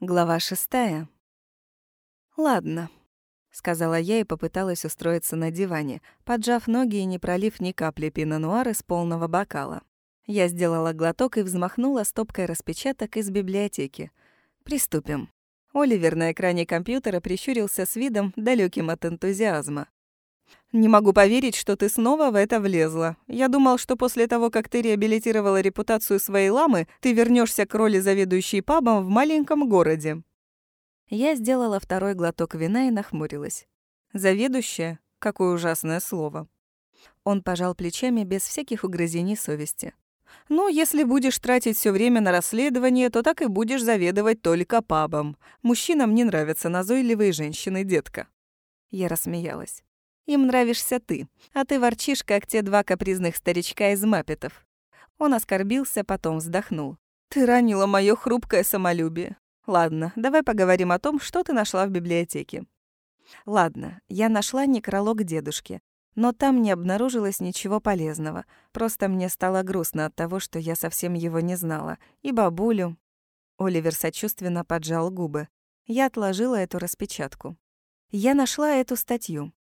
Глава шестая. «Ладно», — сказала я и попыталась устроиться на диване, поджав ноги и не пролив ни капли пино-нуар из полного бокала. Я сделала глоток и взмахнула стопкой распечаток из библиотеки. «Приступим». Оливер на экране компьютера прищурился с видом, далеким от энтузиазма. «Не могу поверить, что ты снова в это влезла. Я думал, что после того, как ты реабилитировала репутацию своей ламы, ты вернешься к роли заведующей пабом в маленьком городе». Я сделала второй глоток вина и нахмурилась. «Заведующая? Какое ужасное слово». Он пожал плечами без всяких угрызений совести. «Ну, если будешь тратить все время на расследование, то так и будешь заведовать только пабом. Мужчинам не нравятся назойливые женщины, детка». Я рассмеялась. Им нравишься ты, а ты ворчишь, как те два капризных старичка из маппетов». Он оскорбился, потом вздохнул. «Ты ранила моё хрупкое самолюбие. Ладно, давай поговорим о том, что ты нашла в библиотеке». Ладно, я нашла некролог дедушки, но там не обнаружилось ничего полезного. Просто мне стало грустно от того, что я совсем его не знала. И бабулю. Оливер сочувственно поджал губы. Я отложила эту распечатку. Я нашла эту статью.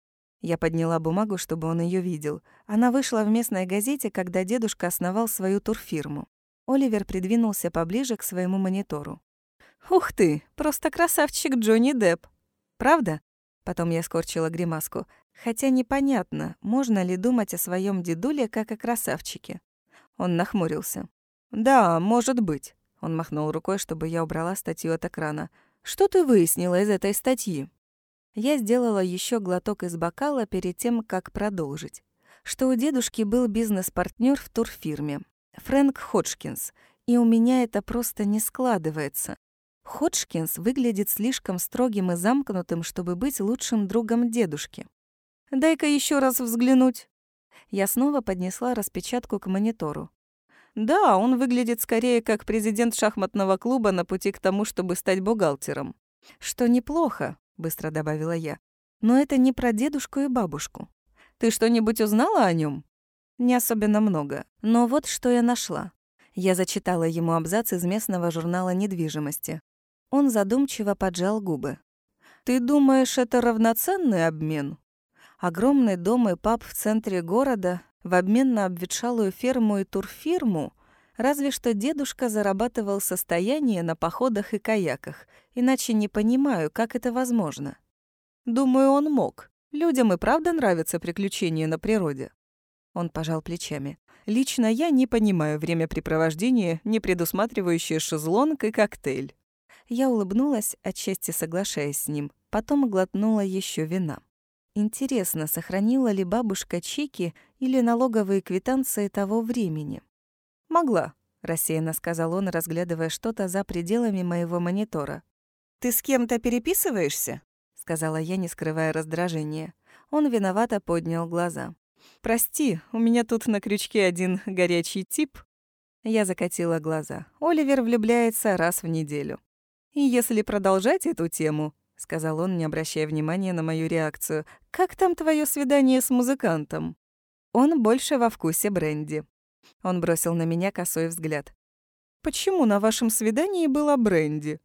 Я подняла бумагу, чтобы он ее видел. Она вышла в местной газете, когда дедушка основал свою турфирму. Оливер придвинулся поближе к своему монитору. «Ух ты, просто красавчик Джонни Депп!» «Правда?» Потом я скорчила гримаску. Хотя непонятно, можно ли думать о своем дедуле как о красавчике. Он нахмурился. «Да, может быть». Он махнул рукой, чтобы я убрала статью от экрана. «Что ты выяснила из этой статьи?» Я сделала еще глоток из бокала перед тем, как продолжить. Что у дедушки был бизнес-партнер в турфирме. Фрэнк Ходжкинс. И у меня это просто не складывается. Ходжкинс выглядит слишком строгим и замкнутым, чтобы быть лучшим другом дедушки. «Дай-ка еще раз взглянуть». Я снова поднесла распечатку к монитору. Да, он выглядит скорее как президент шахматного клуба на пути к тому, чтобы стать бухгалтером. Что неплохо, быстро добавила я. Но это не про дедушку и бабушку. Ты что-нибудь узнала о нем? Не особенно много. Но вот что я нашла. Я зачитала ему абзац из местного журнала недвижимости. Он задумчиво поджал губы. «Ты думаешь, это равноценный обмен?» Огромный дом и паб в центре города в обмен на обветшалую ферму и турфирму Разве что дедушка зарабатывал состояние на походах и каяках, иначе не понимаю, как это возможно. Думаю, он мог. Людям и правда нравятся приключения на природе. Он пожал плечами. Лично я не понимаю времяпрепровождения, не предусматривающее шезлонг и коктейль. Я улыбнулась, отчасти соглашаясь с ним, потом глотнула еще вина. Интересно, сохранила ли бабушка чеки или налоговые квитанции того времени? «Могла», — рассеянно сказал он, разглядывая что-то за пределами моего монитора. «Ты с кем-то переписываешься?» — сказала я, не скрывая раздражения. Он виновато поднял глаза. «Прости, у меня тут на крючке один горячий тип». Я закатила глаза. Оливер влюбляется раз в неделю. «И если продолжать эту тему», — сказал он, не обращая внимания на мою реакцию, «как там твое свидание с музыкантом?» Он больше во вкусе бренди. Он бросил на меня косой взгляд. «Почему на вашем свидании была бренди?»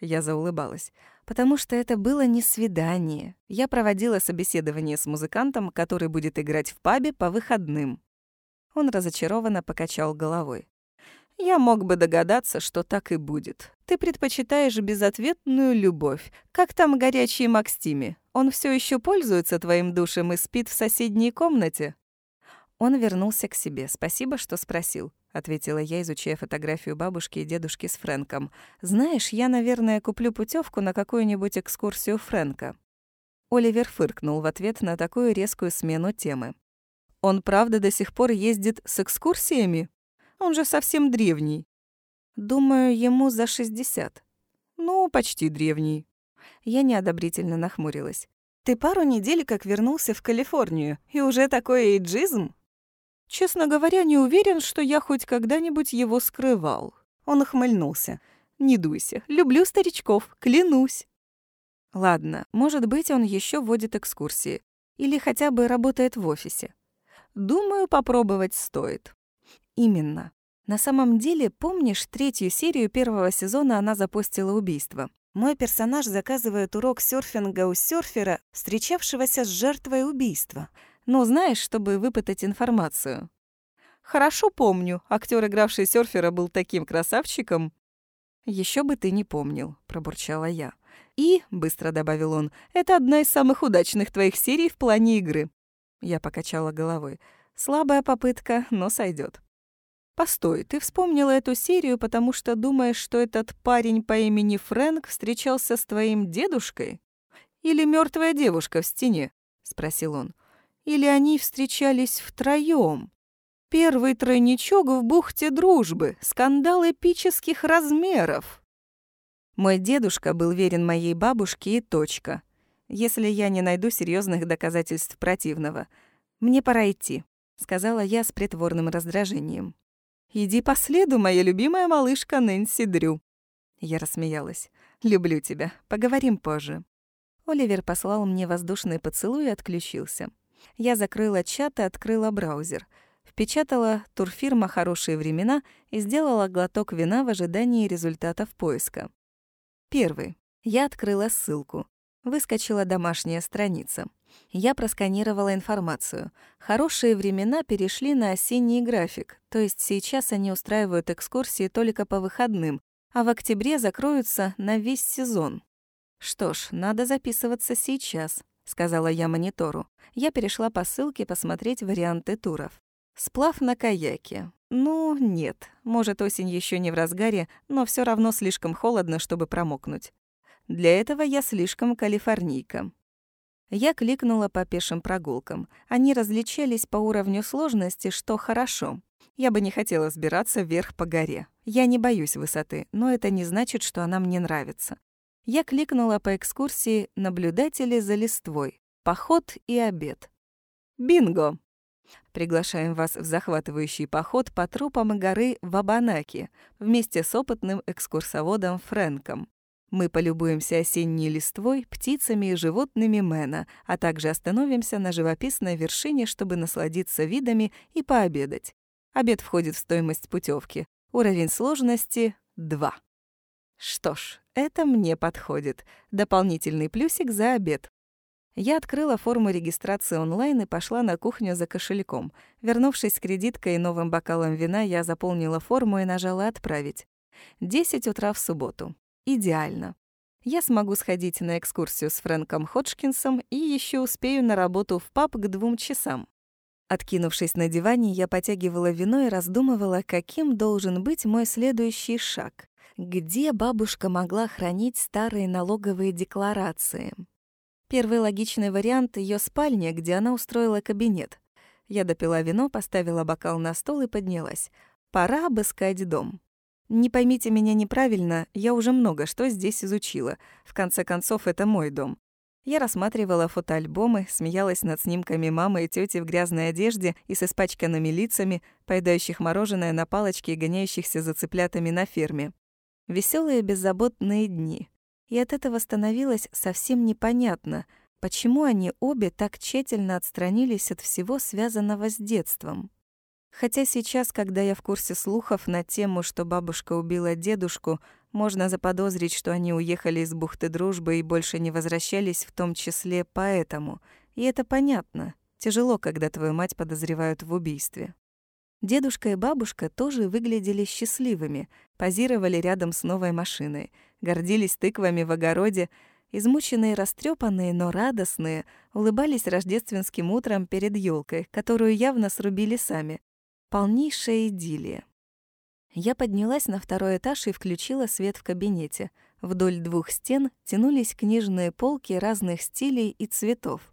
Я заулыбалась. «Потому что это было не свидание. Я проводила собеседование с музыкантом, который будет играть в пабе по выходным». Он разочарованно покачал головой. «Я мог бы догадаться, что так и будет. Ты предпочитаешь безответную любовь. Как там горячий Макстими? Он все еще пользуется твоим душем и спит в соседней комнате?» Он вернулся к себе. Спасибо, что спросил, ответила я, изучая фотографию бабушки и дедушки с Фрэнком. Знаешь, я, наверное, куплю путевку на какую-нибудь экскурсию Фрэнка. Оливер фыркнул в ответ на такую резкую смену темы. Он правда до сих пор ездит с экскурсиями? Он же совсем древний. Думаю, ему за 60. Ну, почти древний. Я неодобрительно нахмурилась. Ты пару недель как вернулся в Калифорнию, и уже такой эйджизм? Честно говоря, не уверен, что я хоть когда-нибудь его скрывал. Он охмыльнулся. Не дуйся, люблю старичков, клянусь. Ладно, может быть, он еще водит экскурсии. Или хотя бы работает в офисе. Думаю, попробовать стоит. Именно. На самом деле, помнишь, третью серию первого сезона она запустила убийство? Мой персонаж заказывает урок серфинга у серфера, встречавшегося с жертвой убийства. Ну, знаешь, чтобы выпытать информацию. Хорошо помню. Актер, игравший серфера, был таким красавчиком. Еще бы ты не помнил, пробурчала я. И, быстро добавил он, это одна из самых удачных твоих серий в плане игры. Я покачала головой. Слабая попытка, но сойдет. Постой, ты вспомнила эту серию, потому что думаешь, что этот парень по имени Фрэнк встречался с твоим дедушкой? Или мертвая девушка в стене? спросил он. Или они встречались втроем? Первый тройничок в бухте дружбы, скандал эпических размеров. Мой дедушка был верен моей бабушке и точка. Если я не найду серьезных доказательств противного, мне пора идти, сказала я с притворным раздражением. «Иди по следу, моя любимая малышка Нэнси Дрю». Я рассмеялась. «Люблю тебя. Поговорим позже». Оливер послал мне воздушный поцелуй и отключился. Я закрыла чат и открыла браузер. Впечатала турфирма «Хорошие времена» и сделала глоток вина в ожидании результатов поиска. Первый. Я открыла ссылку. Выскочила домашняя страница. Я просканировала информацию. Хорошие времена перешли на осенний график, то есть сейчас они устраивают экскурсии только по выходным, а в октябре закроются на весь сезон. «Что ж, надо записываться сейчас», — сказала я монитору. Я перешла по ссылке посмотреть варианты туров. Сплав на каяке. Ну, нет. Может, осень еще не в разгаре, но все равно слишком холодно, чтобы промокнуть. Для этого я слишком калифорнийка. Я кликнула по пешим прогулкам. Они различались по уровню сложности, что хорошо. Я бы не хотела взбираться вверх по горе. Я не боюсь высоты, но это не значит, что она мне нравится. Я кликнула по экскурсии «Наблюдатели за листвой», «Поход и обед». Бинго! Приглашаем вас в захватывающий поход по тропам горы Вабанаки вместе с опытным экскурсоводом Фрэнком. Мы полюбуемся осенней листвой, птицами и животными Мэна, а также остановимся на живописной вершине, чтобы насладиться видами и пообедать. Обед входит в стоимость путевки. Уровень сложности — 2. Что ж, это мне подходит. Дополнительный плюсик за обед. Я открыла форму регистрации онлайн и пошла на кухню за кошельком. Вернувшись с кредиткой и новым бокалом вина, я заполнила форму и нажала «Отправить». 10 утра в субботу. Идеально. Я смогу сходить на экскурсию с Фрэнком Ходжкинсом и еще успею на работу в паб к двум часам. Откинувшись на диване, я потягивала вино и раздумывала, каким должен быть мой следующий шаг. Где бабушка могла хранить старые налоговые декларации? Первый логичный вариант — ее спальня, где она устроила кабинет. Я допила вино, поставила бокал на стол и поднялась. Пора обыскать дом. Не поймите меня неправильно, я уже много что здесь изучила. В конце концов, это мой дом. Я рассматривала фотоальбомы, смеялась над снимками мамы и тети в грязной одежде и с испачканными лицами, поедающих мороженое на палочке и гоняющихся за цыплятами на ферме. Веселые беззаботные дни. И от этого становилось совсем непонятно, почему они обе так тщательно отстранились от всего связанного с детством. Хотя сейчас, когда я в курсе слухов на тему, что бабушка убила дедушку, можно заподозрить, что они уехали из бухты дружбы и больше не возвращались, в том числе поэтому. И это понятно. Тяжело, когда твою мать подозревают в убийстве. Дедушка и бабушка тоже выглядели счастливыми, позировали рядом с новой машиной, гордились тыквами в огороде, измученные, растрепанные, но радостные, улыбались рождественским утром перед елкой, которую явно срубили сами, Полнейшая идиллия. Я поднялась на второй этаж и включила свет в кабинете. Вдоль двух стен тянулись книжные полки разных стилей и цветов.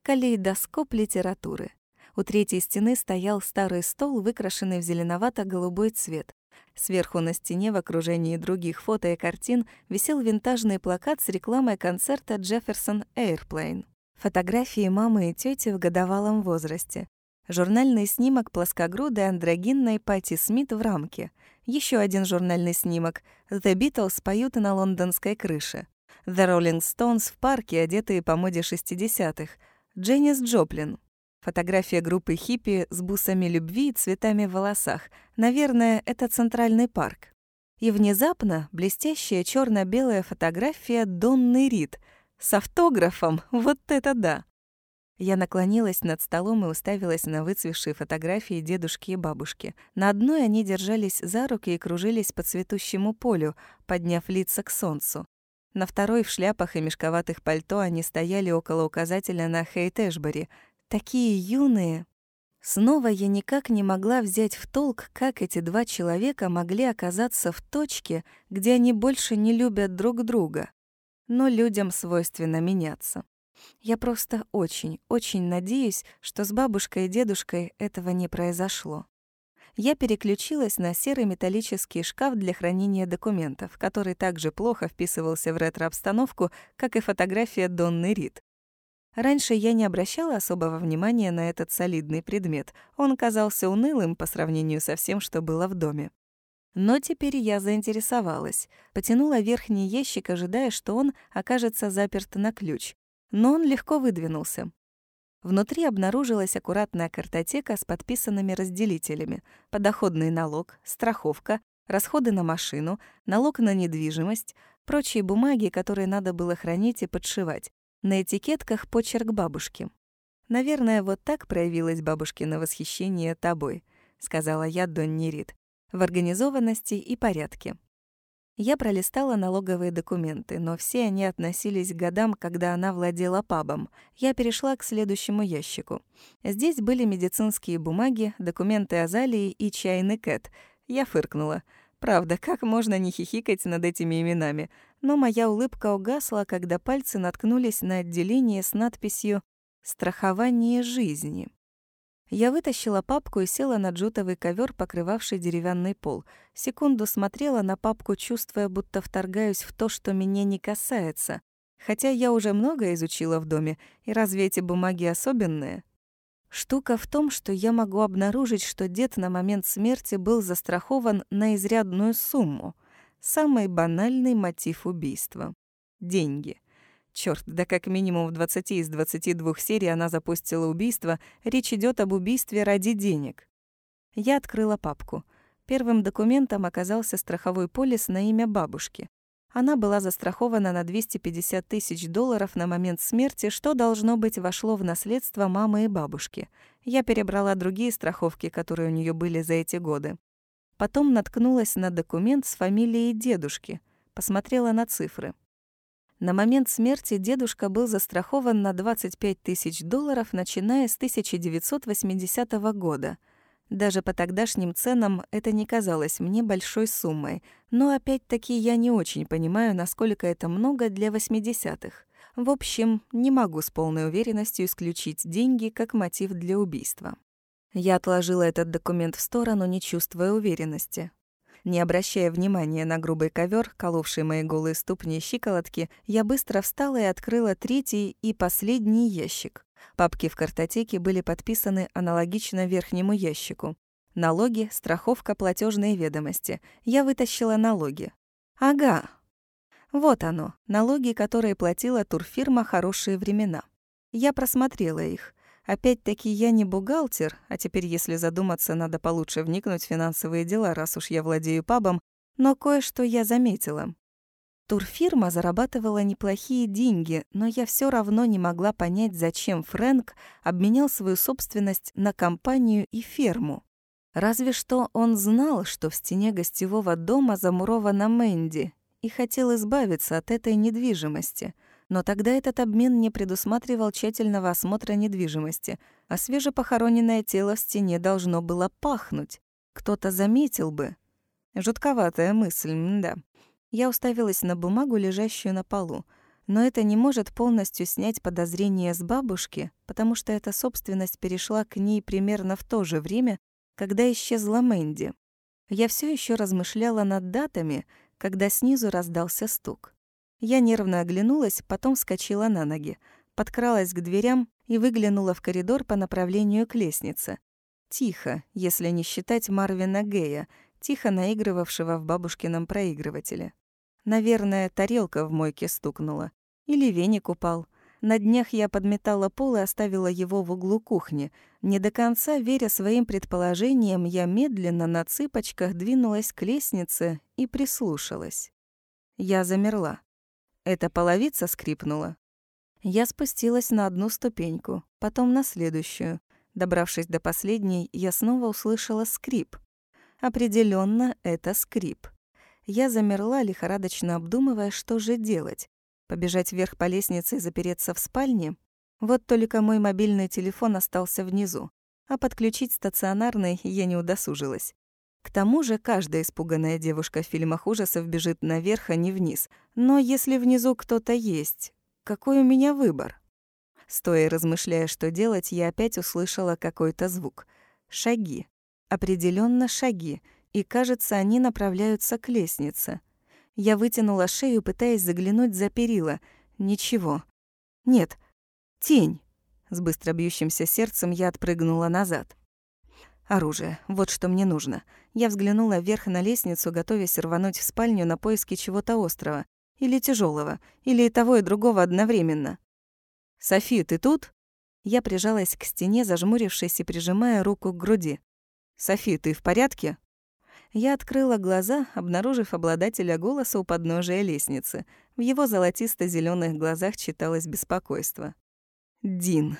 Калейдоскоп литературы. У третьей стены стоял старый стол, выкрашенный в зеленовато-голубой цвет. Сверху на стене в окружении других фото и картин висел винтажный плакат с рекламой концерта Jefferson Airplane. Фотографии мамы и тети в годовалом возрасте. Журнальный снимок плоскогрудой андрогинной Пати Смит в рамке. Еще один журнальный снимок. The Beatles поют на лондонской крыше. The Rolling Stones в парке, одетые по моде 60-х. Дженнис Джоплин. Фотография группы хиппи с бусами любви и цветами в волосах. Наверное, это Центральный парк. И внезапно блестящая черно белая фотография Донны Рид с автографом. Вот это да! Я наклонилась над столом и уставилась на выцвевшие фотографии дедушки и бабушки. На одной они держались за руки и кружились по цветущему полю, подняв лица к солнцу. На второй в шляпах и мешковатых пальто они стояли около указателя на Хейт-Эшбери. Такие юные. Снова я никак не могла взять в толк, как эти два человека могли оказаться в точке, где они больше не любят друг друга. Но людям свойственно меняться. Я просто очень, очень надеюсь, что с бабушкой и дедушкой этого не произошло. Я переключилась на серый металлический шкаф для хранения документов, который также плохо вписывался в ретро-обстановку, как и фотография Донны Рид. Раньше я не обращала особого внимания на этот солидный предмет. Он казался унылым по сравнению со всем, что было в доме. Но теперь я заинтересовалась. Потянула верхний ящик, ожидая, что он окажется заперт на ключ но он легко выдвинулся. Внутри обнаружилась аккуратная картотека с подписанными разделителями. Подоходный налог, страховка, расходы на машину, налог на недвижимость, прочие бумаги, которые надо было хранить и подшивать. На этикетках почерк бабушки. «Наверное, вот так проявилось бабушкино восхищение тобой», — сказала я Донни Рид, «в организованности и порядке. Я пролистала налоговые документы, но все они относились к годам, когда она владела пабом. Я перешла к следующему ящику. Здесь были медицинские бумаги, документы Азалии и чайный Кэт. Я фыркнула. Правда, как можно не хихикать над этими именами? Но моя улыбка угасла, когда пальцы наткнулись на отделение с надписью «Страхование жизни». Я вытащила папку и села на джутовый ковер, покрывавший деревянный пол. Секунду смотрела на папку, чувствуя, будто вторгаюсь в то, что меня не касается. Хотя я уже много изучила в доме, и разве эти бумаги особенные? Штука в том, что я могу обнаружить, что дед на момент смерти был застрахован на изрядную сумму. Самый банальный мотив убийства — деньги — Черт, да как минимум в 20 из 22 серий она запустила убийство. Речь идет об убийстве ради денег. Я открыла папку. Первым документом оказался страховой полис на имя бабушки. Она была застрахована на 250 тысяч долларов на момент смерти, что, должно быть, вошло в наследство мамы и бабушки. Я перебрала другие страховки, которые у нее были за эти годы. Потом наткнулась на документ с фамилией дедушки. Посмотрела на цифры. На момент смерти дедушка был застрахован на 25 тысяч долларов, начиная с 1980 года. Даже по тогдашним ценам это не казалось мне большой суммой, но опять-таки я не очень понимаю, насколько это много для 80-х. В общем, не могу с полной уверенностью исключить деньги как мотив для убийства. Я отложила этот документ в сторону, не чувствуя уверенности. Не обращая внимания на грубый ковер, коловший мои голые ступни и щиколотки, я быстро встала и открыла третий и последний ящик. Папки в картотеке были подписаны аналогично верхнему ящику. Налоги, страховка, платежные ведомости. Я вытащила налоги. Ага. Вот оно, налоги, которые платила турфирма «Хорошие времена». Я просмотрела их. Опять-таки, я не бухгалтер, а теперь, если задуматься, надо получше вникнуть в финансовые дела, раз уж я владею пабом, но кое-что я заметила. Турфирма зарабатывала неплохие деньги, но я все равно не могла понять, зачем Фрэнк обменял свою собственность на компанию и ферму. Разве что он знал, что в стене гостевого дома замурована Мэнди, и хотел избавиться от этой недвижимости — но тогда этот обмен не предусматривал тщательного осмотра недвижимости, а свежепохороненное тело в стене должно было пахнуть. Кто-то заметил бы. Жутковатая мысль, да. Я уставилась на бумагу, лежащую на полу. Но это не может полностью снять подозрения с бабушки, потому что эта собственность перешла к ней примерно в то же время, когда исчезла Мэнди. Я все еще размышляла над датами, когда снизу раздался стук. Я нервно оглянулась, потом вскочила на ноги, подкралась к дверям и выглянула в коридор по направлению к лестнице. Тихо, если не считать Марвина Гея, тихо наигрывавшего в бабушкином проигрывателе. Наверное, тарелка в мойке стукнула. Или веник упал. На днях я подметала пол и оставила его в углу кухни. Не до конца веря своим предположениям, я медленно на цыпочках двинулась к лестнице и прислушалась. Я замерла. Эта половица скрипнула. Я спустилась на одну ступеньку, потом на следующую. Добравшись до последней, я снова услышала скрип. Определенно, это скрип. Я замерла, лихорадочно обдумывая, что же делать. Побежать вверх по лестнице и запереться в спальне? Вот только мой мобильный телефон остался внизу, а подключить стационарный я не удосужилась. К тому же каждая испуганная девушка в фильмах ужасов бежит наверх, а не вниз. Но если внизу кто-то есть, какой у меня выбор? Стоя размышляя, что делать, я опять услышала какой-то звук. Шаги. Определенно шаги — и, кажется, они направляются к лестнице. Я вытянула шею, пытаясь заглянуть за перила. Ничего. Нет. Тень. С быстро бьющимся сердцем я отпрыгнула назад. Оружие. Вот что мне нужно. Я взглянула вверх на лестницу, готовясь рвануть в спальню на поиски чего-то острого. Или тяжелого, Или и того, и другого одновременно. «Софи, ты тут?» Я прижалась к стене, зажмурившись и прижимая руку к груди. «Софи, ты в порядке?» Я открыла глаза, обнаружив обладателя голоса у подножия лестницы. В его золотисто зеленых глазах читалось беспокойство. «Дин»,